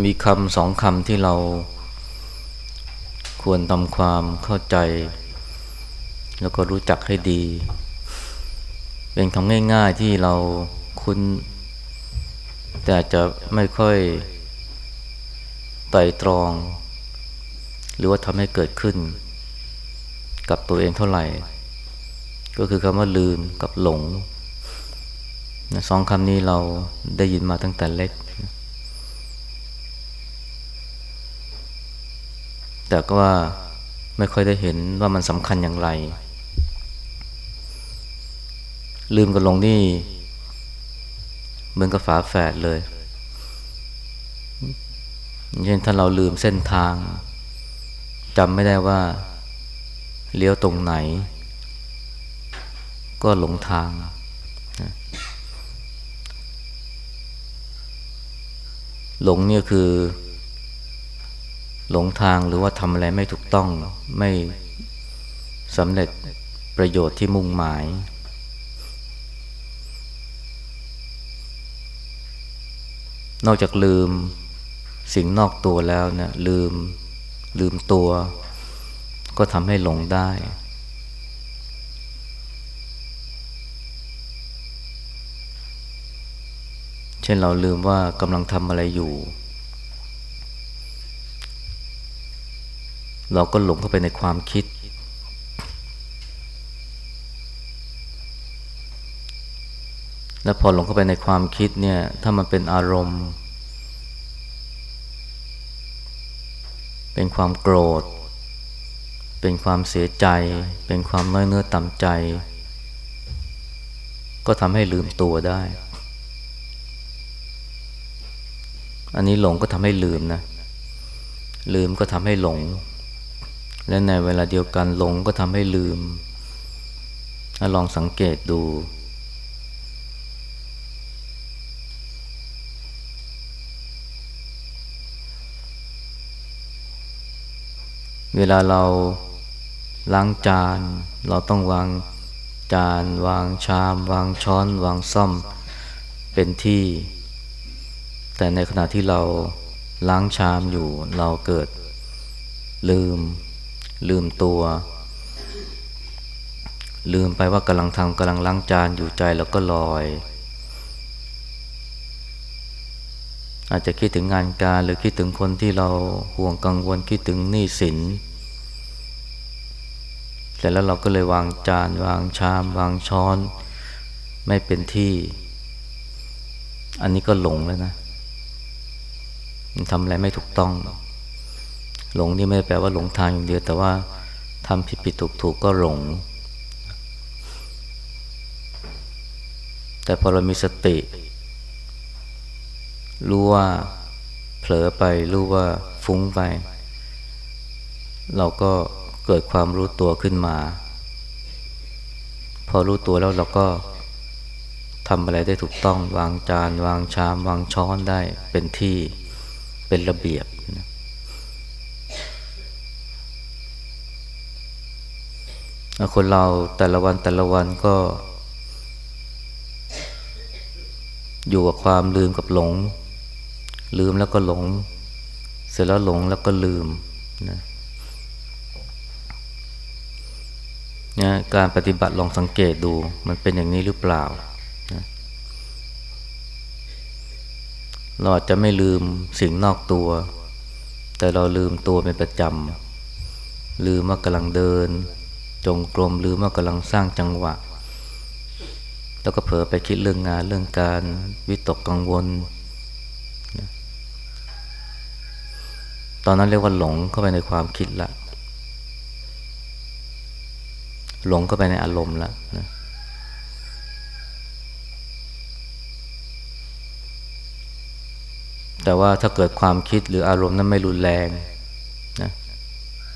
มีคำสองคำที่เราควรทำความเข้าใจ แล้วก็รู้จักให้ดี เป็นคำง่าย ๆที่เราคุ้น แต่จะไม่ค่อยไตรตรอง หรือว่าทำให้เกิดขึ้น กับตัวเองเท่าไหร่ ก็คือคำว่าลืมกับหลงสองคำนี้เราได้ยินมาตั้งแต่เล็ก แต่ก็ว่าไม่ค่อยได้เห็นว่ามันสำคัญอย่างไร ลืมกันลงนี่เหมือนกับฝาแฝดเลยเช่นถ้าเราลืมเส้นทางจำไม่ได้ว่าเลี้ยวตรงไหน ก็หลงทาง หลงเนี่ยคือ หลงทางหรือว่าทำอะไรไม่ถูกต้องไม่สำเร็จประโยชน์ที่มุ่งหมาย นอกจากลืมสิ่งนอกตัวแล้วเนะี่ยลืมลืมตัว ก็ทำให้หลงได้ เช่นเราลืมว่ากำลังทำอะไรอยู่ เราก็หลงเข้าไปในความคิด แล้วพอหลงเข้าไปในความคิดเนี่ย ถ้ามันเป็นอารมณ์ เป็นความโกรธ เป็นความเสียใจ เป็นความน้อยเนื้อต่ำใจ ก็ทำให้ลืมตัวได้ อันนี้หลงก็ทำให้ลืมนะ ลืมก็ทำให้หลง และในเวลาเดียวกันหลงก็ทำให้ลืมถ้าลองสังเกตดู เวลาเราล้างจาน เราต้องวางจาน วางชาม วางช้อน วางซ่อม เป็นที่ แต่ในขณะที่เราล้างชามอยู่เราเกิดลืม ลืมตัว ลืมไปว่ากำลังทำกำลังล้างจานอยู่ใจแล้วก็ลอย อาจจะคิดถึงงานการหรือคิดถึงคนที่เราห่วงกังวลคิดถึงหนี้สินเสร็จแล้วเราก็เลยวางจานวางชาม วางช้อน ไม่เป็นที่ อันนี้ก็หลงแล้วนะมันทำอะไรไม่ถูกต้องห หลงนี่ไม่ได้แปลว่าหลงทางอย่างเดียว แต่ว่าทำผิดผิดถูกถูกก็หลง แต่พอเรามีสติ รู้ว่าเผลอไปรู้ว่าฟุ้งไป เราก็เกิดความรู้ตัวขึ้นมา พอรู้ตัวแล้วเราก็ทำอะไรได้ถูกต้องวางจาน วางชาม วางช้อนได้เป็นที่เป็นระเบียบนะ คนเราแต่ละวันแต่ละวันก็ อยู่กับความลืมกับหลง ลืมแล้วก็หลง เสร็จแล้วหลงแล้วก็ลืมนะนะการปฏิบัติลองสังเกตดูมันเป็นอย่างนี้หรือเปล่านะเราอาจจะไม่ลืมสิ่งนอกตัว แต่เราลืมตัวเป็นประจำลืมว่ากำลังเดิน จงกรมหรือว่ากำลังสร้างจังหวะ แล้วก็เผลอไปคิดเรื่องงานเรื่องการวิตกกังวล ตอนนั้นเรียกว่าหลงเข้าไปในความคิดละ หลงเข้าไปในอารมณ์ละนะแต่ว่าถ้าเกิดความคิดหรืออารมณ์นั้นไม่รุนแรงนะ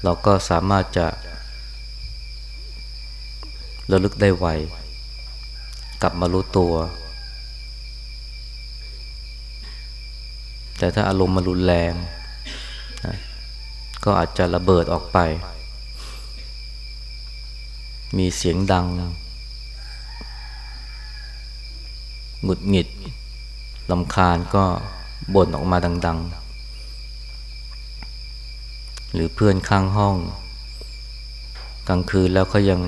เราก็สามารถจะ ระลึกได้ไว กลับมารู้ตัว แต่ถ้าอารมณ์มันรุนแรงนะก็อาจจะระเบิดออกไป มีเสียงดัง หงุดหงิดลำคาญก็บ่นออกมาดัง ๆ หรือเพื่อนข้างห้อง กลางคืนแล้วเขายัง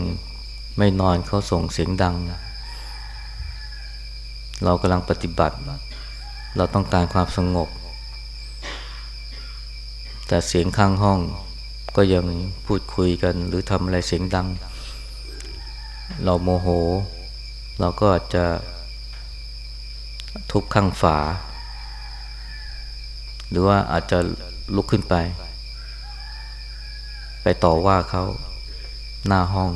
ไม่นอนเขาส่งเสียงดังเรากำลังปฏิบัติ เราต้องการความสงบ แต่เสียงข้างห้องก็ยังพูดคุยกัน หรือทำอะไรเสียงดัง เราโมโห เราก็อาจจะทุบข้างฝา หรือว่าอาจจะลุกขึ้นไป ไปต่อว่าเขาหน้าห้อง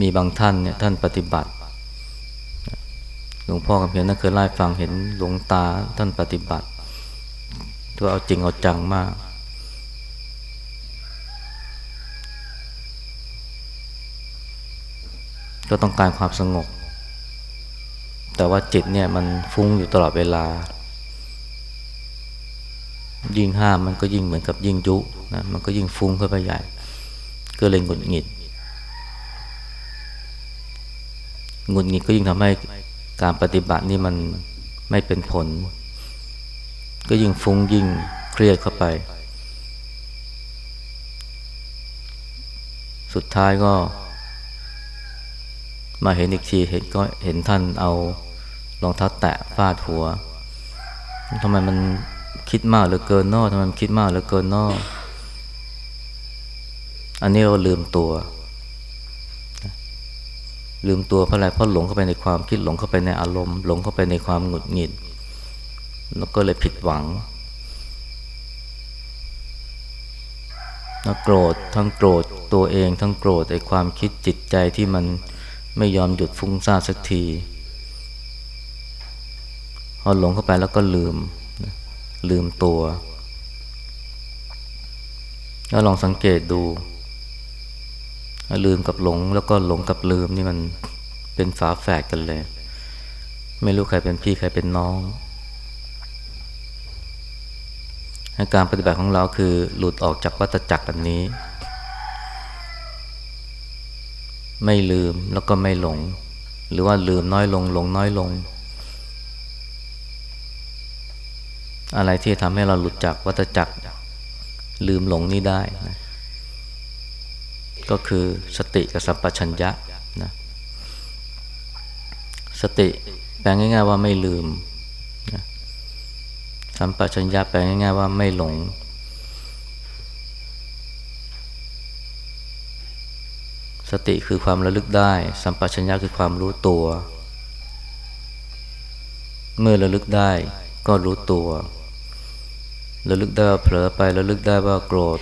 มีบางท่านเนี่ยท่านปฏิบัติ หลวงพ่อกำเพียรนั่นเคยไล่ฟังเห็นหลวงตาท่านปฏิบัติตัวเอาจริงเอาจังมาก ก็ต้องการความสงบ แต่ว่าจิตเนี่ยมันฟุ้งอยู่ตลอดเวลา ยิ่งห้ามมันก็ยิ่งเหมือนกับยิ่งยุนะมันก็ยิ่งฟุ้งขึ้นไปใหญ่ ก็เลยหงุดหงิด หงุดหงิดก็ยิ่งทำให้การปฏิบัตินี่มันไม่เป็นผล ก็ยิ่งฟุ้งยิ่งเครียดเข้าไป สุดท้ายก็ มาเห็นอีกทีเห็นก็เห็นท่านเอารองเท้าแตะฟาดหัวทำไมมันคิดมากเหลือเกินนอทำไมมันคิดมากเหลือเกินนออันนี้เราลืมตัว ลืมตัวเพราะอะไรเพราะหลงเข้าไปในความคิดหลงเข้าไปในอารมณ์ หลงเข้าไปในความหงุดหงิดแล้วก็เลยผิดหวังโกรธทั้งโกรธตัวเองทั้งโกรธไอ้ความคิดจิตใจที่มันไม่ยอมหยุดฟุ้งซ่านสักทีพอหลงเข้าไปแล้วก็ลืม ลืมตัว แล้วลองสังเกตดู ลืมกับหลง แล้วก็หลงกับลืมนี่มันเป็นฝาแฝดกันเลย ไม่รู้ใครเป็นพี่ใครเป็นน้องการปฏิบัติของเราคือหลุดออกจากวัฏจักรอันนี้ ไม่ลืมแล้วก็ไม่หลง หรือว่าลืมน้อยลงหลงน้อยลง อะไรที่ทำให้เราหลุดจากวัฏจักร ลืมหลงนี่ได้นะ ก็คือสติกับสัมปชัญญะนะสติแปลง่าย ๆ ว่าไม่ลืมนะสัมปชัญญะแปลง่าย ๆ ว่าไม่หลง สติคือความระลึกได้ สัมปชัญญะคือความรู้ตัว เมื่อระลึกได้ก็รู้ตัวระลึกได้ว่าเผลอไประลึกได้ว่าโกรธ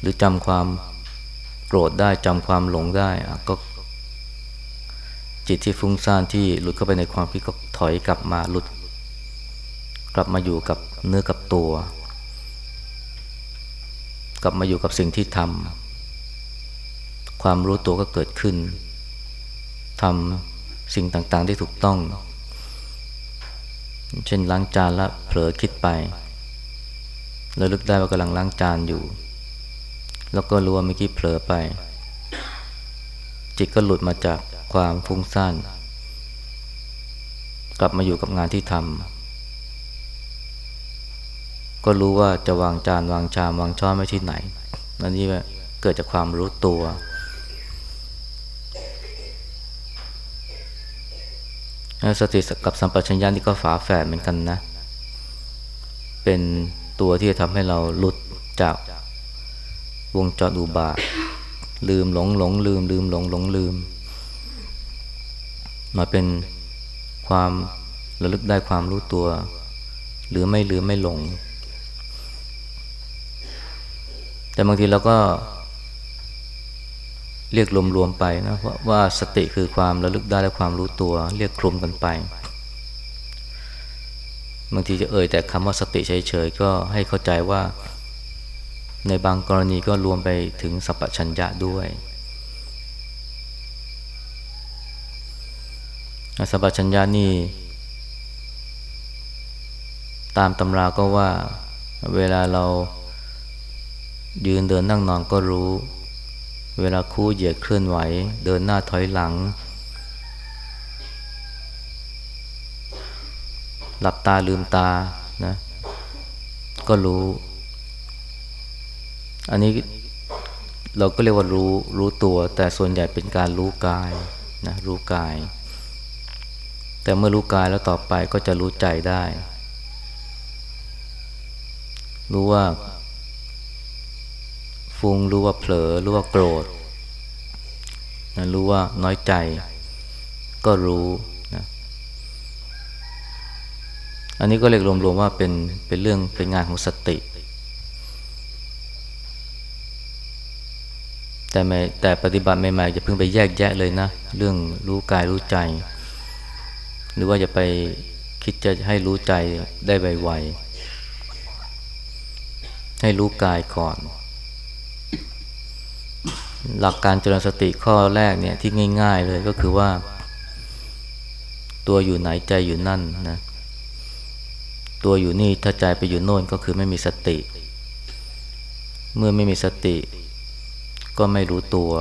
หรือจำความโกรธได้จำความหลงได้ก็จิตที่ฟุ้งซ่านที่หลุดเข้าไปในความคิดก็ถอยกลับมาหลุด กลับมาอยู่กับเนื้อกับตัว กลับมาอยู่กับสิ่งที่ทำความรู้ตัวก็เกิดขึ้นทำสิ่งต่างๆที่ถูกต้อง เช่นล้างจานแล้วเผลอคิดไปแล้วลึกได้ว่ากำลังล้างจานอยู่ แล้วก็รู้ว่าเมื่อกี้เผลอไป จิตก็หลุดมาจากความฟุ้งซ่านกลับมาอยู่กับงานที่ทำก็รู้ว่าจะวางจานวางชามวางช้อนไว้ที่ไหนอันนี้เกิดจากความรู้ตัว สติกับสัมปชัญญะนี่ก็ฝาแฝดเหมือนกันนะ เป็นตัวที่จะทำให้เราหลุดจาก วงจรอุบาทลืมหลงหลงลืมลืมหลงหลงลืม มาเป็นความระลึกได้ความรู้ตัว หรือไม่ลืมไม่หลง แต่บางทีเราก็ เรียกรวมๆไปนะว่าว่าสติคือความระลึกได้และความรู้ตัว เรียกคลุมกันไปบางทีจะเอ่ยแต่คำว่าสติเฉยๆก็ให้เข้าใจว่า ในบางกรณีก็รวมไปถึงสัพชัญญะด้วย สัพชัญญะนี่ ตามตำราก็ว่าเวลาเรายืนเดินนั่งนอนก็รู้ เวลาคู่เหยียดเคลื่อนไหว เดินหน้าถอยหลัง หลับตาลืมตานะ ก็รู้ อันนี้เราก็เรียกว่ารู้รู้ตัว แต่ส่วนใหญ่เป็นการรู้กายนะรู้กาย แต่เมื่อรู้กายแล้วต่อไปก็จะรู้ใจได้ รู้ว่า ฟุ้งรู้ว่าเผลอรู้ว่าโกรธนะรู้ว่าน้อยใจ ก็รู้นะอันนี้ก็เรียกรวมๆว่าเป็นเป็นเรื่องเป็นงานของสติ แต่ไม่แต่ปฏิบัติใหม่ๆจะเพิ่งไปแยกแยะเลยนะ เรื่องรู้กายรู้ใจ หรือว่าจะไปคิดจะให้รู้ใจได้ไวๆให้รู้กายก่อน หลักการเจริญสติข้อแรกเนี่ยที่ง่าย ๆเลยก็คือว่า ตัวอยู่ไหนใจอยู่นั่นนะตัวอยู่นี่ถ้าใจไปอยู่โน่นก็คือไม่มีสติ เมื่อไม่มีสติ ก็ไม่รู้ตัว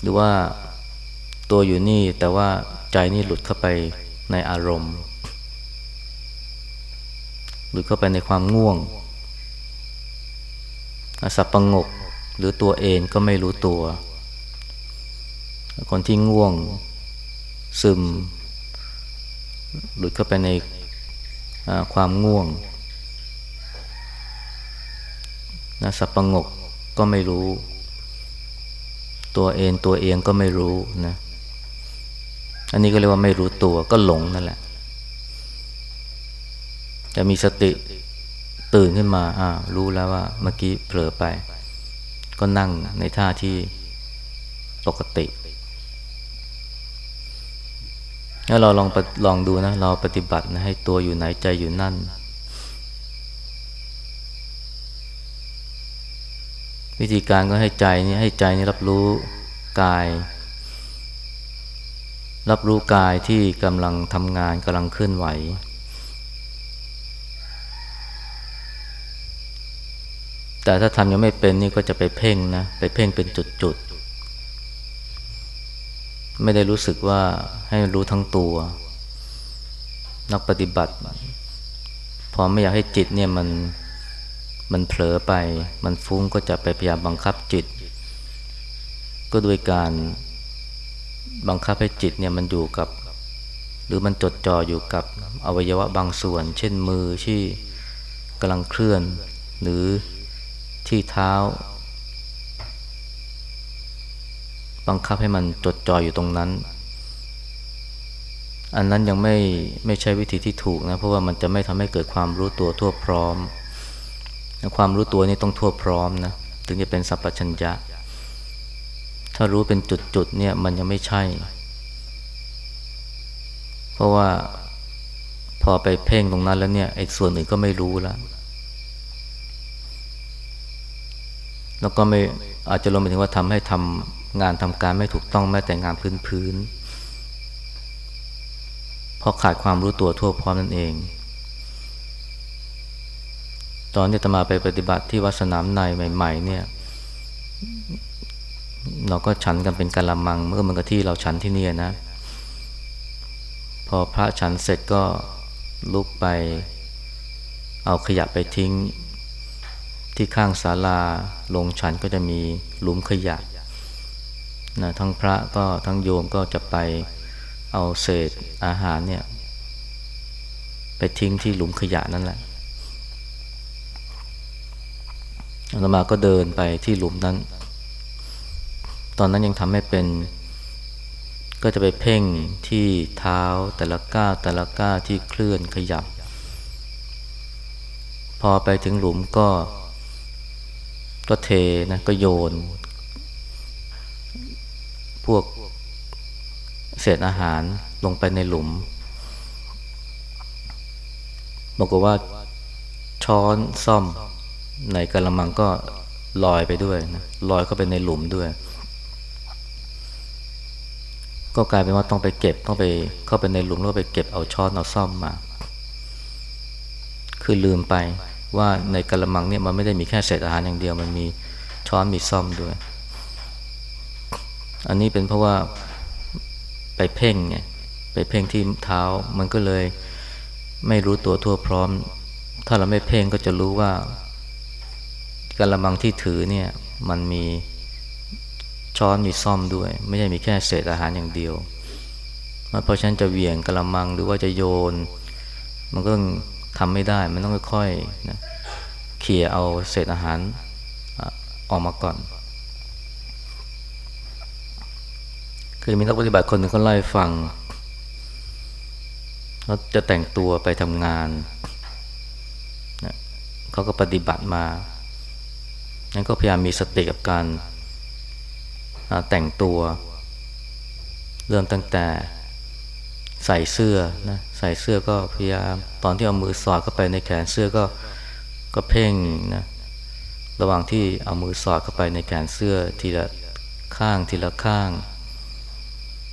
หรือว่าตัวอยู่นี่แต่ว่าใจนี่หลุดเข้าไปในอารมณ์ หลุดเข้าไปในความง่วงสับประงกหรือตัวเองก็ไม่รู้ตัว คนที่ง่วง ซึม หลุดเข้าไปในความง่วง นะสับประงกก็ไม่รู้ ตัวเองตัวเองก็ไม่รู้นะอันนี้ก็เรียกว่าไม่รู้ตัวก็หลงนั่นแหละแต่มีสติตื่นขึ้นมาอ่ารู้แล้วว่าเมื่อกี้เผลอไป ก็นั่งในท่าที่ปกติแล้วเราลองลองดูนะ เราปฏิบัตินะให้ตัวอยู่ไหนใจอยู่นั่น วิธีการก็ให้ใจนี้ให้ใจนี้รับรู้กาย รับรู้กายที่กำลังทำงานกำลังเคลื่อนไหว แต่ถ้าทำยังไม่เป็นนี่ก็จะไปเพ่งนะไปเพ่งเป็นจุดๆ ไม่ได้รู้สึกว่าให้รู้ทั้งตัว นักปฏิบัติ พอไม่อยากให้จิตเนี่ยมัน มันเผลอไป มันฟุ้งก็จะไปพยายามบังคับจิต ก็โดยการบังคับให้จิตเนี่ยมันอยู่กับ หรือมันจดจ่ออยู่กับอวัยวะบางส่วน เช่นมือที่กำลังเคลื่อน หรือที่เท้า บังคับให้มันจดจ่ออยู่ตรงนั้น อันนั้นยังไม่ไม่ใช่วิธีที่ถูกนะ เพราะว่ามันจะไม่ทำให้เกิดความรู้ตัวทั่วพร้อม ความรู้ตัวนี่ต้องทั่วพร้อมนะถึงจะเป็นสัพพัญญะ ถ้ารู้เป็นจุดๆเนี่ยมันยังไม่ใช่ เพราะว่าพอไปเพ่งตรงนั้นแล้วเนี่ยไอ้ส่วนอื่นก็ไม่รู้แล้ว แล้วก็ไม่อาจจะรวมไปถึงว่าทำให้ทำงานทำการไม่ถูกต้องแม้แต่งานพื้นๆเพราะขาดความรู้ตัวทั่วพร้อมนั่นเอง ตอนที่ตมาไปปฏิบัติที่วัดสนามในใหม่ ๆ เนี่ย เราก็ฉันกันเป็นกะละมังเมื่อมันก็ที่เราฉันที่นี่นะ พอพระฉันเสร็จก็ลุกไป เอาขยะไปทิ้ง ที่ข้างศาลาลงฉันก็จะมีหลุมขยะนะทั้งพระก็ทั้งโยมก็จะไปเอาเศษอาหารเนี่ย ไปทิ้งที่หลุมขยะนั่นแหละ อาตมาก็เดินไปที่หลุมนั้น ตอนนั้นยังทำให้เป็น ก็จะไปเพ่งที่เท้าแต่ละก้าวแต่ละก้าวที่เคลื่อนขยับ พอไปถึงหลุมก็ ก็เทนะก็โยน พวกเศษอาหารลงไปในหลุมบอกว่าช้อนซ่อม ในกระมังก็ลอยไปด้วยนะลอยเข้าไปในหลุมด้วย ก็กลายเป็นว่าต้องไปเก็บต้องไปเข้าไปในหลุมแล้วไปเก็บเอาช้อนเอาซ่อมมา คือลืมไปว่าในกระมังเนี่ยมันไม่ได้มีแค่เศษอาหารอย่างเดียว มันมีช้อนมีซ่อมด้วย อันนี้เป็นเพราะว่าไปเพ่งไงไปเพ่งที่เท้ามันก็เลยไม่รู้ตัวทั่วพร้อม ถ้าเราไม่เพ่งก็จะรู้ว่า กระมังที่ถือเนี่ยมันมีช้อนมีซ่อมด้วย ไม่ใช่มีแค่เศษอาหารอย่างเดียว เพราะฉะนั้นจะเหวี่ยงกระมังหรือว่าจะโยน มันก็ต้องทำไม่ได้ มันต้องค่อยๆนะเขี่ยเอาเศษอาหารออกมาก่อน คือมีนักปฏิบัติคนหนึ่งเขาเล่าให้ฟังเขาจะแต่งตัวไปทำงานนะเขาก็ปฏิบัติมา นั้นก็พยายามมีสติกับการแต่งตัว เริ่มตั้งแต่ใส่เสื้อนะใส่เสื้อก็พยายามตอนที่เอามือสอดเข้าไปในแขนเสื้อก็ก็เพ่งนะระหว่างที่เอามือสอดเข้าไปในแขนเสื้อทีละข้างทีละข้าง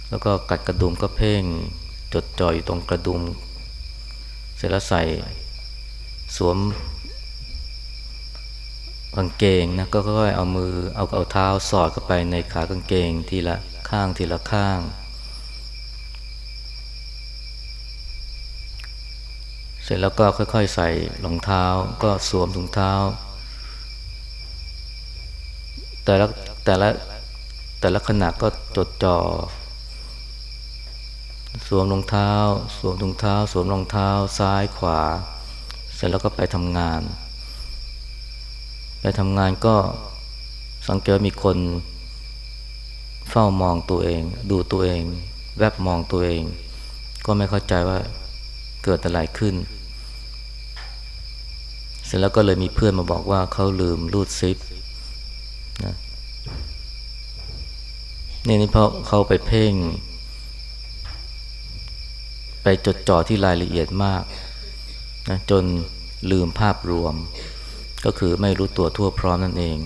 แล้วก็กัดกระดุมก็เพ่งจดจ่ออยู่ตรงกระดุม เสร็จแล้วใส่สวม กางเกงนะก็ค่อยๆเอามือเอาเอาเท้าสอดเข้าไปในขากางเกงทีละข้างทีละข้าง เสร็จแล้วก็ค่อยๆใส่รองเท้าก็สวมถุงเท้า แต่ละแต่ละแต่ละขณะก็จดจ่อสวมรองเท้า สวมถุงเท้า สวมรองเท้าซ้ายขวา เสร็จแล้วก็ไปทำงาน ไปทำงานก็สังเกตมีคนเฝ้ามองตัวเอง ดูตัวเอง แวบมองตัวเอง ก็ไม่เข้าใจว่าเกิดอะไรขึ้น เสร็จแล้วก็เลยมีเพื่อนมาบอกว่าเขาลืมรูดซิปนะนี่นี่เพราะเขาไปเพ่ง ไปจดจ่อที่รายละเอียดมากนะจนลืมภาพรวม ก็คือไม่รู้ตัวทั่วพร้อมนั่นเอง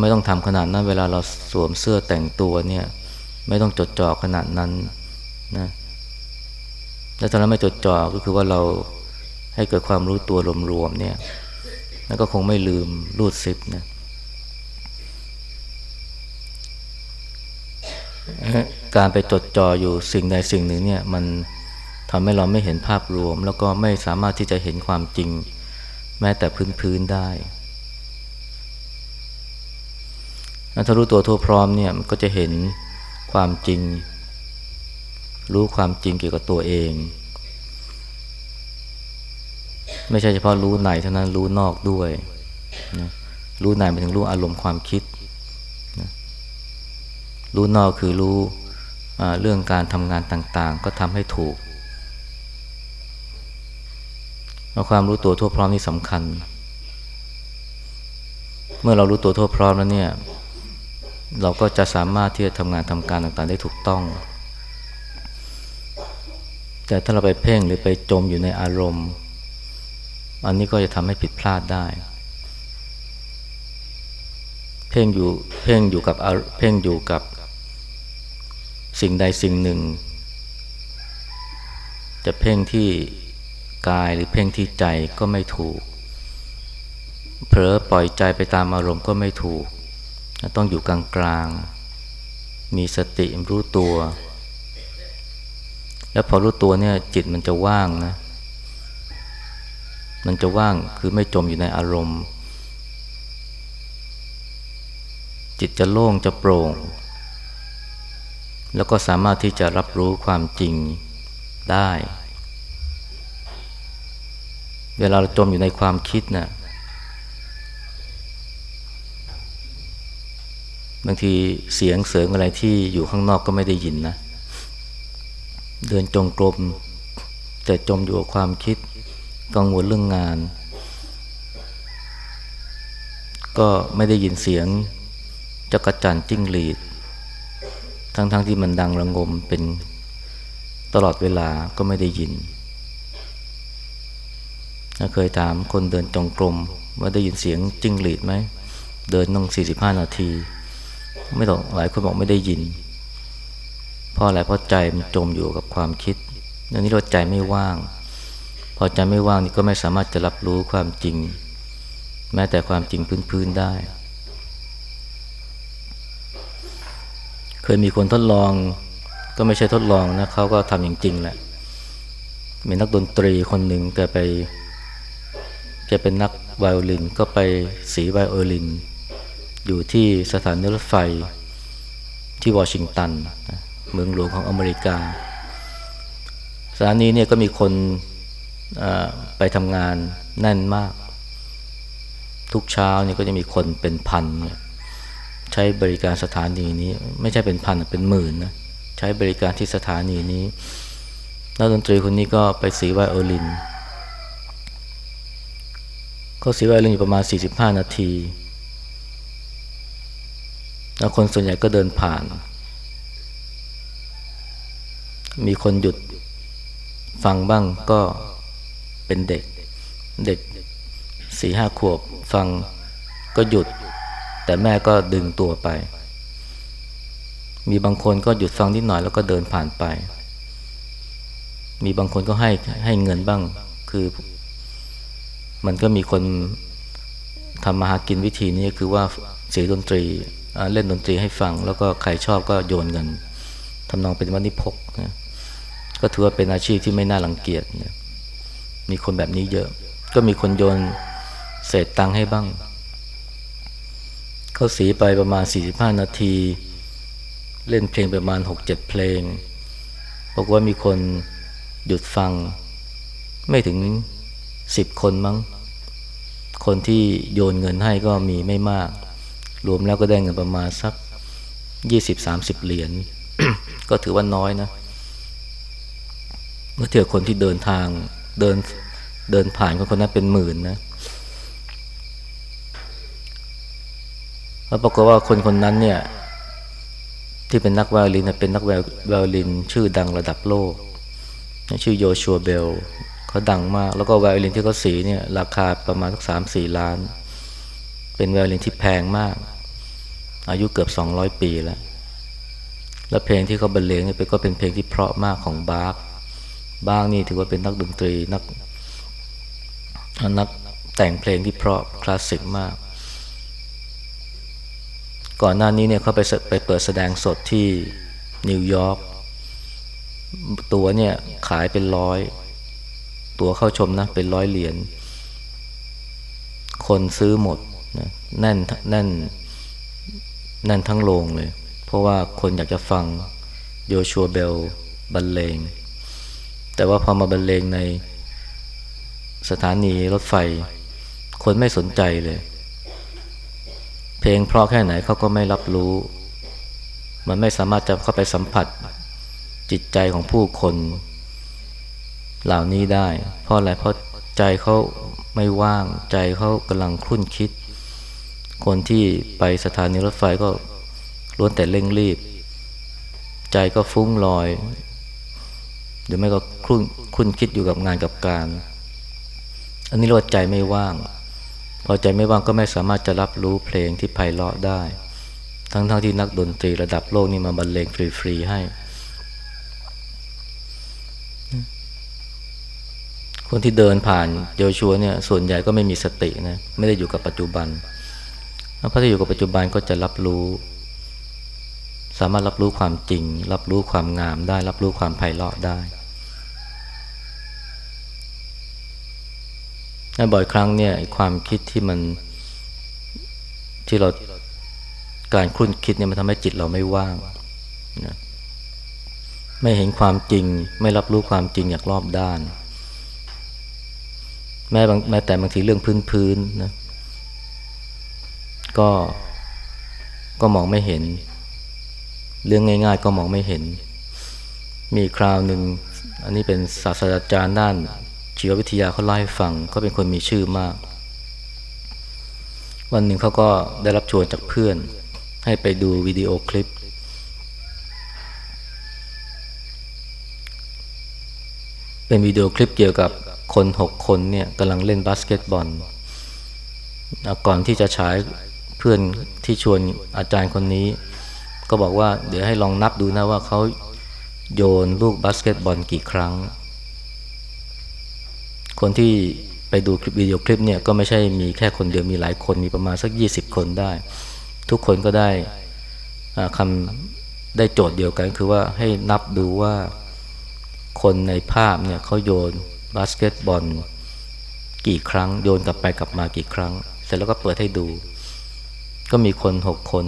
ไม่ต้องทำขนาดนั้น เวลาเราสวมเสื้อแต่งตัวเนี่ย ไม่ต้องจดจ่อขนาดนั้นนะและถ้าเราไม่จดจ่อก็คือว่าเราให้เกิดความรู้ตัวรวมๆเนี่ยแล้วก็คงไม่ลืมรูดซิปนะการไปจดจ่ออยู่สิ่งใดสิ่งหนึ่งเนี่ย มันทำให้เราไม่เห็นภาพรวม แล้วก็ไม่สามารถที่จะเห็นความจริง แม้แต่พื้นๆได้ถ้ารู้ตัวทั่วพร้อมเนี่ยมันก็จะเห็นความจริง รู้ความจริงเกี่ยวกับตัวเอง ไม่ใช่เฉพาะรู้ในเท่านั้นรู้นอกด้วยนะรู้ในไปถึงรู้อารมณ์ความคิดรู้นอกคือรู้เรื่องการทำงานต่างๆ ก็ทำให้ถูก ความรู้ตัวทั่วพร้อมนี่สำคัญ เมื่อเรารู้ตัวทั่วพร้อมแล้วเนี่ย เราก็จะสามารถที่จะทำงานทำการต่างๆ ได้ถูกต้อง แต่ถ้าเราไปเพ่งหรือไปจมอยู่ในอารมณ์ อันนี้ก็จะทำให้ผิดพลาดได้ เพ่งอยู่เพ่งอยู่กับเพ่งอยู่กับสิ่งใดสิ่งหนึ่ง จะเพ่งที่ กายหรือเพ่งที่ใจก็ไม่ถูก เผลอปล่อยใจไปตามอารมณ์ก็ไม่ถูก ต้องอยู่กลางกลางมีสติรู้ตัว แล้วพอรู้ตัวเนี่ยจิตมันจะว่างนะ มันจะว่างคือไม่จมอยู่ในอารมณ์ จิตจะโล่งจะโปร่ง แล้วก็สามารถที่จะรับรู้ความจริงได้ เวลาเราจมอยู่ในความคิดนะ่ะบางทีเสียงเสริงอะไรที่อยู่ข้างนอกก็ไม่ได้ยินนะ เดินจงกรมแต่จมอยู่กับความคิดกังวลเรื่องงาน ก็ไม่ได้ยินเสียงจักรจันจิ้งหรีด ทั้งๆทที่มันดังระงมเป็นตลอดเวลาก็ไม่ได้ยิน เคยถามคนเดินจงกรมว่าได้ยินเสียงจิ้งหรีดไหม เดินต้องสี่สิบห้านาที ไม่ต้อหลายคนบอกไม่ได้ยิน เพราะอะไรเพราะใจมันจมอยู่กับความคิดอย่างนี้เราใจไม่ว่าง พอใจไม่ว่างนี่ก็ไม่สามารถจะรับรู้ความจริง แม้แต่ความจริงพื้นๆได้ เคยมีคนทดลอง ก็ไม่ใช่ทดลองนะเขาก็ทำอย่างจริงแหละมีนักดนตรีคนหนึ่งแกไป แกเป็นนักไวโอลินก็ไปสีไวโอลิน อยู่ที่สถานีรถไฟที่วอชิงตัน เมืองหลวงของอเมริกา สถานีเนี่ยก็มีคนไปทำงานแน่นมาก ทุกเช้านี่ก็จะมีคนเป็นพันใช้บริการสถานีนี้ ไม่ใช่เป็นพันเป็นหมื่นนะใช้บริการที่สถานีนี้นักดนตรีคนนี้ก็ไปสีไวโอลิน เขาเสีไวลินอยู่ประมาณ 45 นาที แล้วคนส่วนใหญ่ก็เดินผ่าน มีคนหยุดฟังบ้างก็เป็นเด็ก เด็กสี่ห้าขวบฟังก็หยุด แต่แม่ก็ดึงตัวไป มีบางคนก็หยุดฟังนิดหน่อยแล้วก็เดินผ่านไป มีบางคนก็ให้ให้เงินบ้าง คือ มันก็มีคนทำมาหากินวิธีนี้คือว่าเสียดนตรีเล่นดนตรีให้ฟัง แล้วก็ใครชอบก็โยนเงินทำนองเป็นวันิพกนะก็ถือว่าเป็นอาชีพที่ไม่น่ารังเกียจนะมีคนแบบนี้เยอะ ก็มีคนโยนเศษตังค์ให้บ้าง เขาสีไปประมาณ 45 นาที เล่นเพลงประมาณ 6-7 เพลงบอกว่ามีคนหยุดฟัง ไม่ถึงสิบคนมั้ง คนที่โยนเงินให้ก็มีไม่มาก รวมแล้วก็ได้เงินประมาณสักยี่สิบสามสิบเหรียญก็ถือว่าน้อยนะ เมื่อเทียบคนที่เดินทางเดินเดินผ่านคนคนนั้นเป็นหมื่นนะแล้วปรากฏว่าคนคนนั้นเนี่ย ที่เป็นนักไวโอลินเป็นนักไวโอลินชื่อดังระดับโลก ชื่อ Joshua Bell เขาดังมาก แล้วก็ไวโอลินที่เขาสีเนี่ยราคาประมาณสักสามสี่ล้าน เป็นไวโอลินที่แพงมาก อายุเกือบสองร้อยปีแล้ว แล้วเพลงที่เขาบรรเลงเนี่ยก็เป็นเพลงที่เพราะมากของบาร์กบาร์กนี่ถือว่าเป็นนักดนตรีนักนักแต่งเพลงที่เพราะคลาสสิกมาก ก่อนหน้านี้เนี่ยเขาไปไปเปิดแสดงสดที่นิวยอร์กตัวเนี่ยขายเป็นร้อย ตัวเข้าชมนะเป็นร้อยเหรียญคนซื้อหมดนะแน่นแน่นแน่นทั้งโรงเลย เพราะว่าคนอยากจะฟังโยชัวเบลบรรเลง แต่ว่าพอมาบรรเลงในสถานีรถไฟ คนไม่สนใจเลย เพลงเพราะแค่ไหนเขาก็ไม่รับรู้ มันไม่สามารถจะเข้าไปสัมผัสจิตใจของผู้คน เหล่านี้ได้ เพราะอะไรเพราะใจเขาไม่ว่าง ใจเขากำลังคลุ่นคิด คนที่ไปสถานีรถไฟก็ล้วนแต่เร่งรีบ ใจก็ฟุ้งลอย หรือไม่ก็คลุ่นคลุ่นคิดอยู่กับงานกับการ อันนี้เรียกว่าใจไม่ว่าง พอใจไม่ว่างก็ไม่สามารถจะรับรู้เพลงที่ไพเราะได้ ทั้งๆทที่นักดนตรีระดับโลกนี่มาบรรเลงฟรีๆให้ คนที่เดินผ่านโยชัวเนี่ยส่วนใหญ่ก็ไม่มีสตินะไม่ได้อยู่กับปัจจุบันเพราะถ้าอยู่กับปัจจุบันก็จะรับรู้ สามารถรับรู้ความจริง รับรู้ความงามได้ รับรู้ความไพเราะได้บ่อยครั้งเนี่ยความคิดที่มันที่เราการคุ้นคิดเนี่ยมันทำให้จิตเราไม่ว่างนะไม่เห็นความจริง ไม่รับรู้ความจริงอย่างรอบด้าน แม้แม้แต่บางทีเรื่องพื้นๆนะก็ก็มองไม่เห็น เรื่องง่ายๆ ก็มองไม่เห็น มีคราวหนึ่งอันนี้เป็นศาสตราจารย์ด้านชีววิทยาเขาเล่าให้ฟังเขาเป็นคนมีชื่อมาก วันหนึ่งเขาก็ได้รับชวนจากเพื่อน ให้ไปดูวิดีโอคลิป เป็นวิดีโอคลิปเกี่ยวกับ คนหกคนเนี่ยกำลังเล่นบาสเกตบอลก่อนที่จะฉายเพื่อนที่ชวนอาจารย์คนนี้ ก็บอกว่า เดี๋ยวให้ลองนับดูนะว่าเขาโยนลูกบาสเกตบอลกี่ครั้ง คนที่ไปดูคลิปวิดีโอคลิปเนี่ยก็ไม่ใช่มีแค่คนเดียวมีหลายคนมีประมาณสัก 20 คนได้ ทุกคนก็ได้คำได้โจทย์เดียวกัน คือว่าให้นับดูว่าคนในภาพเนี่ยเขาโยน บาสเกตบอลกี่ครั้ง โยนกลับไปกลับมากี่ครั้ง เสร็จแล้วก็เปิดให้ดู ก็มีคนหกคน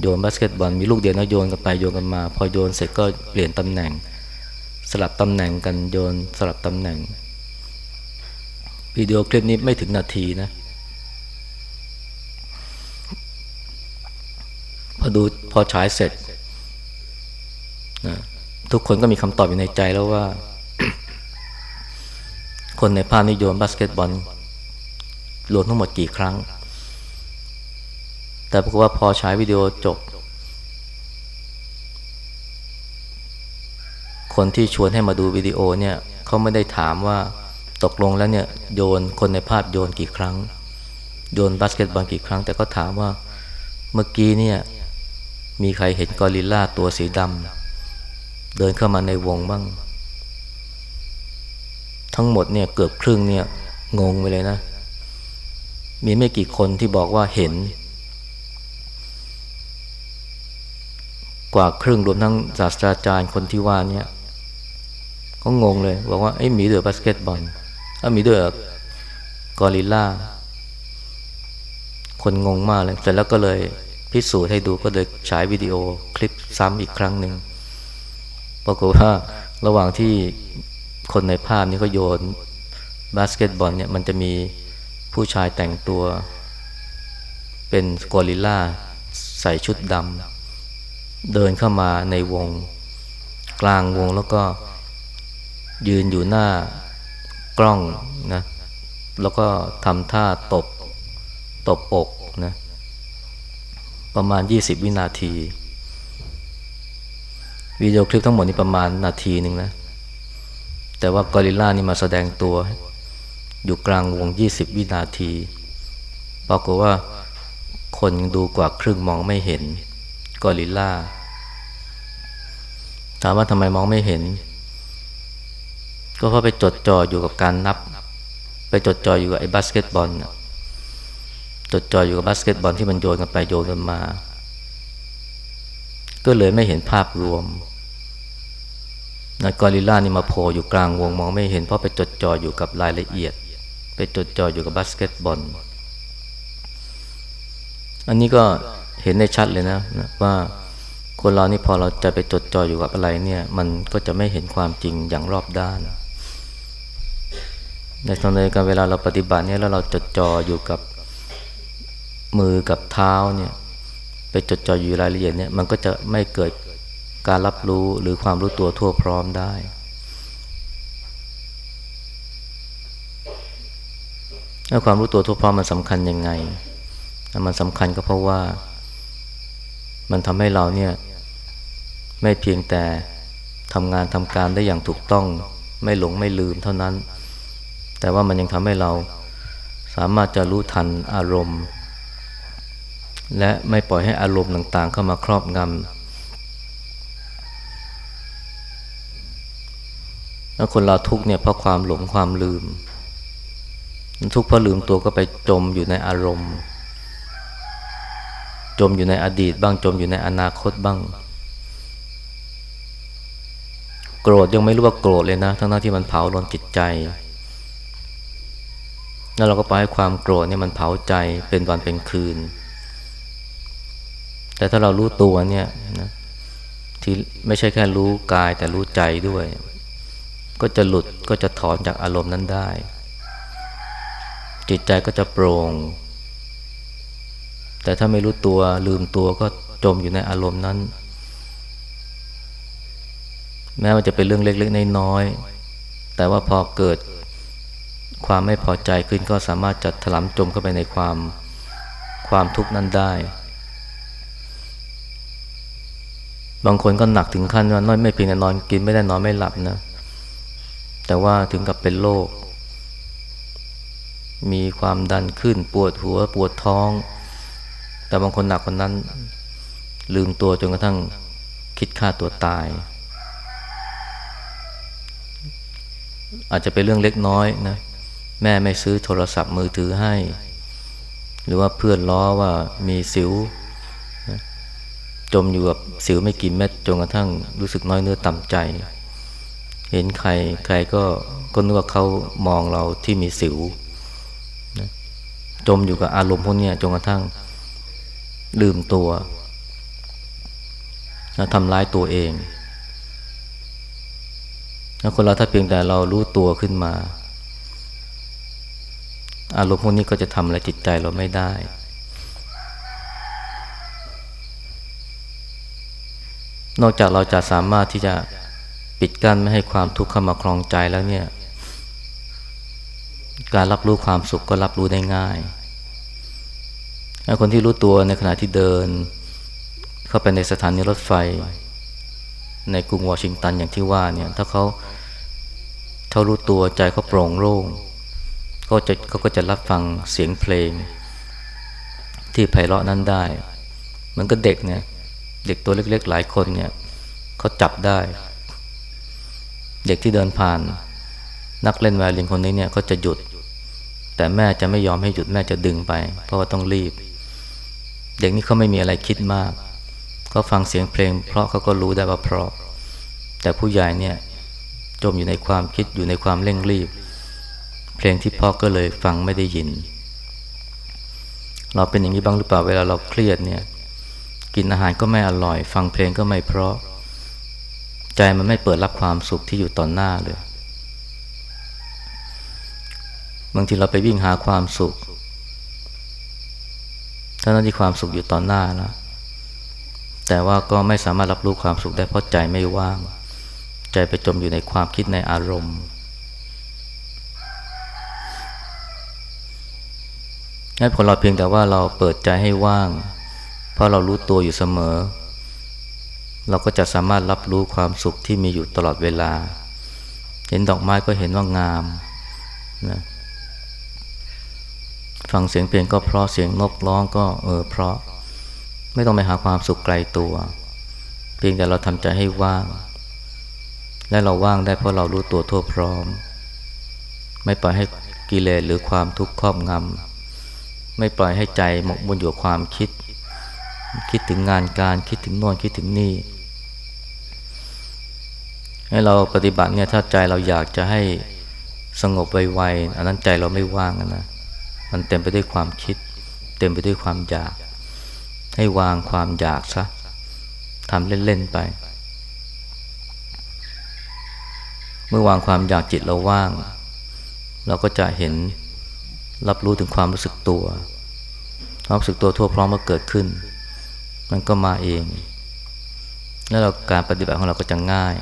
โยนบาสเกตบอลมีลูกเดียวนะโยนกันไปโยนกันมา พอโยนเสร็จก็เปลี่ยนตำแหน่ง สลับตำแหน่งกันโยนสลับตำแหน่งวิดีโอคลิปนี้ไม่ถึงนาทีนะ พอดูพอฉายเสร็จนะทุกคนก็มีคำตอบอยู่ในใจแล้วว่า คนในภาพโยนบาสเกตบอลรวมทั้งหมดกี่ครั้ง แต่ปรากฏว่าพอฉายวิดีโอจบ คนที่ชวนให้มาดูวิดีโอเนี่ยเขาไม่ได้ถามว่าตกลงแล้วเนี่ยโยนคนในภาพโยนกี่ครั้ง โยนบาสเกตบอลกี่ครั้ง แต่ก็ถามว่าเมื่อกี้เนี่ยมีใครเห็นกอริลลาตัวสีดำเดินเข้ามาในวงบ้าง ทั้งหมดเนี่ยเกือบครึ่งเนี่ยงงไปเลยนะ มีไม่กี่คนที่บอกว่าเห็น กว่าครึ่งรวมทั้งศาสตราจารย์คนที่ว่าเนี่ยเขางงเลยบอกว่าไอ้มีเดือบาสเกตบอลอ้ามีเดือกอริลลาคนงงมากเลยเสร็จแล้วก็เลยพิสูจน์ให้ดูก็เลยฉายวิดีโอคลิปซ้ำอีกครั้งหนึ่งปรากฏว่าระหว่างที่ คนในภาพนี้ก็โยนบาสเกตบอลเนี่ยมันจะมีผู้ชายแต่งตัว เป็นกอริลลาใส่ชุดดำเดินเข้ามาในวงกลางวงแล้วก็ยืนอยู่หน้ากล้องนะแล้วก็ทำท่าตบตบอกนะประมาณ 20 วินาที วิดีโอคลิปทั้งหมดนี่ประมาณนาทีหนึ่งนะ แต่ว่ากอริลลานี่มาแสดงตัว อยู่กลางวง 20 วินาทีปรากฏว่าคนดูกว่าครึ่งมองไม่เห็นกอริลลาถามว่าทำไมมองไม่เห็น ก็เพราะไปจดจ่ออยู่กับการนับ ไปจดจ่ออยู่กับไอ้บาสเกตบอลจดจ่ออยู่กับบาสเกตบอลที่มันโยนกันไปโยนกันมา ก็เลยไม่เห็นภาพรวม นกอริลล่านี่มาโผล่อยู่กลางวงมองไม่เห็นเพราะไปจดจ่ออยู่กับรายละเอียด ไปจดจ่ออยู่กับบาสเกตบอล อันนี้ก็เห็นได้ชัดเลยนะนะว่าคนเรานี่พอเราจะไปจดจ่ออยู่กับอะไรเนี่ย มันก็จะไม่เห็นความจริงอย่างรอบด้าน ในตอนในการเวลาเราปฏิบัติเนี่ยแล้วเราจดจ่ออยู่กับมือกับเท้าเนี่ย ไปจดจ่ออยู่รายละเอียดเนี่ย มันก็จะไม่เกิด การรับรู้หรือความรู้ตัวทั่วพร้อมได้แล้วความรู้ตัวทั่วพร้อมมันสำคัญยังไง มันสำคัญก็เพราะว่า มันทำให้เราเนี่ย ไม่เพียงแต่ทำงานทำการได้อย่างถูกต้อง ไม่หลงไม่ลืมเท่านั้น แต่ว่ามันยังทำให้เราสามารถจะรู้ทันอารมณ์ และไม่ปล่อยให้อารมณ์ต่างๆ เข้ามาครอบงำ แล้วคนเราทุกเนี่ยเพราะความหลงความลืม ทุกเพราะลืมตัวก็ไปจมอยู่ในอารมณ์ จมอยู่ในอดีตบ้างจมอยู่ในอนาคตบ้าง โกรธยังไม่รู้ว่าโกรธเลยนะ ทั้งที่มันเผาลนจิตใจแล้วเราก็ปล่อยให้ความโกรธเนี่ยมันเผาใจเป็นวันเป็นคืน แต่ถ้าเรารู้ตัวเนี่ยนะที่ไม่ใช่แค่รู้กายแต่รู้ใจด้วย ก็จะหลุดก็จะถอนจากอารมณ์นั้นได้ จิตใจก็จะโปร่ง แต่ถ้าไม่รู้ตัวลืมตัวก็จมอยู่ในอารมณ์นั้น แม้ว่าจะเป็นเรื่องเล็กๆน้อยๆแต่ว่าพอเกิดความไม่พอใจขึ้นก็สามารถจัดถลำจมเข้าไปในความความทุกข์นั้นได้ บางคนก็หนักถึงขั้นว่านอนไม่เพียงแต่นอนกินไม่ได้นอนไม่หลับนะ แต่ว่าถึงกับเป็นโรค มีความดันขึ้นปวดหัวปวดท้อง แต่บางคนหนักคนนั้น ลืมตัวจนกระทั่งคิดฆ่าตัวตาย อาจจะเป็นเรื่องเล็กน้อยนะ แม่ไม่ซื้อโทรศัพท์มือถือให้ หรือว่าเพื่อนล้อว่ามีสิวจมอยู่กับสิวไม่กี่เม็ดจนกระทั่งรู้สึกน้อยเนื้อต่ำใจ เห็นใครใครก็ก็นึกว่าเขามองเราที่มีสิวนะจมอยู่กับอารมณ์พวกนี้จนกระทั่งลืมตัวแล้วทำร้ายตัวเองแล้วคนเราถ้าเพียงแต่เรารู้ตัวขึ้นมา อารมณ์พวกนี้ก็จะทำอะไรจิตใจเราไม่ได้นอกจากเราจะสามารถที่จะ ปิดกั้นไม่ให้ความทุกข์เข้ามาคลองใจแล้วเนี่ย การรับรู้ความสุขก็รับรู้ได้ง่ายคนที่รู้ตัวในขณะที่เดิน เข้าไปในสถานีรถไฟ ในกรุงวอชิงตันอย่างที่ว่าเนี่ย ถ้าเขาเขารู้ตัวใจเขาโปร่งโล่งก็จะเขาก็จะรับฟังเสียงเพลง ที่ไพเราะนั้นได้เหมือนกับเด็กเนี่ย เด็กตัวเล็ก ๆ หลายคนเนี่ยเขาจับได้ เด็กที่เดินผ่าน นักเล่นไวโอลินคนนี้เนี่ยเขาจะหยุด แต่แม่จะไม่ยอมให้หยุดแม่จะดึงไป เพราะว่าต้องรีบ เด็กนี่เขาไม่มีอะไรคิดมากเขาฟังเสียงเพลง เพราะเขาก็รู้ได้ว่าเพราะ แต่ผู้ใหญ่เนี่ยจมอยู่ในความคิดอยู่ในความเร่งรีบ เพลงที่พ่อก็เลยฟังไม่ได้ยิน เราเป็นอย่างนี้บ้างหรือเปล่าเวลาเราเครียดเนี่ย กินอาหารก็ไม่อร่อย ฟังเพลงก็ไม่เพราะ ใจมันไม่เปิดรับความสุขที่อยู่ต่อหน้าเลย บางทีเราไปวิ่งหาความสุขถ้านั้นที่ความสุขอยู่ต่อหน้านะแต่ว่าก็ไม่สามารถรับรู้ความสุขได้เพราะใจไม่ว่าง ใจไปจมอยู่ในความคิดในอารมณ์ ให้ผลเราเพียงแต่ว่าเราเปิดใจให้ว่าง เพราะเรารู้ตัวอยู่เสมอ เราก็จะสามารถรับรู้ความสุขที่มีอยู่ตลอดเวลา เห็นดอกไม้ก็เห็นว่างามนะฟังเสียงเพลงก็เพราะเสียงนกร้องก็เออเพราะ ไม่ต้องไปหาความสุขไกลตัว เพียงแต่เราทำใจให้ว่าง และเราว่างได้เพราะเรารู้ตัวทั่วพร้อม ไม่ปล่อยให้กิเลสหรือความทุกข์ครอบงำไม่ปล่อยให้ใจหมกมุ่นอยู่กับความคิด คิดถึงงานการคิดถึงโน่นคิดถึงนี่ ให้เราปฏิบัติเนี่ยถ้าใจเราอยากจะให้สงบไวๆอันนั้นใจเราไม่ว่างนะมันเต็มไปด้วยความคิด เต็มไปด้วยความอยาก ให้วางความอยากซะทำเล่นๆไป เมื่อวางความอยากจิตเราว่าง เราก็จะเห็นรับรู้ถึงความรู้สึกตัวความรู้สึกตัวทั่วพร้อมมาเกิดขึ้น มันก็มาเอง แล้วเราการปฏิบัติของเราก็จะง่าย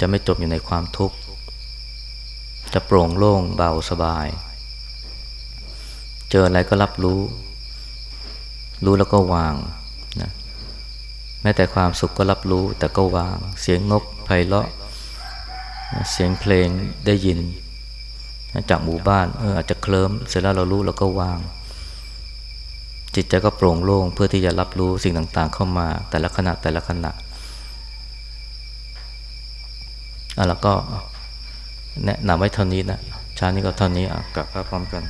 จะไม่จมอยู่ในความทุกข์ จะโปร่งโล่งเบาสบาย เจออะไรก็รับรู้ รู้แล้วก็วางนะแม้แต่ความสุขก็รับรู้แต่ก็วาง เสียงนกไพเราะ เสียงเพลงได้ยิน จากหมู่บ้านเอออาจจะเคลิมเสร็จแล้วเรารู้เราก็วาง จิตใจก็โปร่งโล่งเพื่อที่จะรับรู้สิ่งต่างๆเข้ามา แต่ละขณะแต่ละขณะ อะแล้วก็แนะนำไว้เท่านี้นะชานี้ก็เท่านี้อะกลับพร้อมกัน